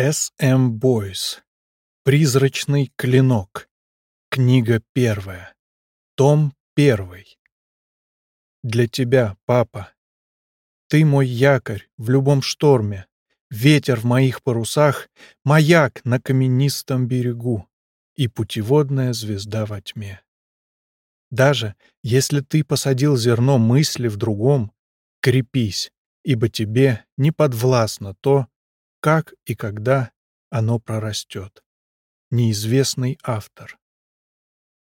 С.М. Бойс. Призрачный клинок. Книга первая. Том первый. Для тебя, папа. Ты мой якорь в любом шторме, ветер в моих парусах, маяк на каменистом берегу и путеводная звезда во тьме. Даже если ты посадил зерно мысли в другом, крепись, ибо тебе не подвластно то, как и когда оно прорастет. Неизвестный автор.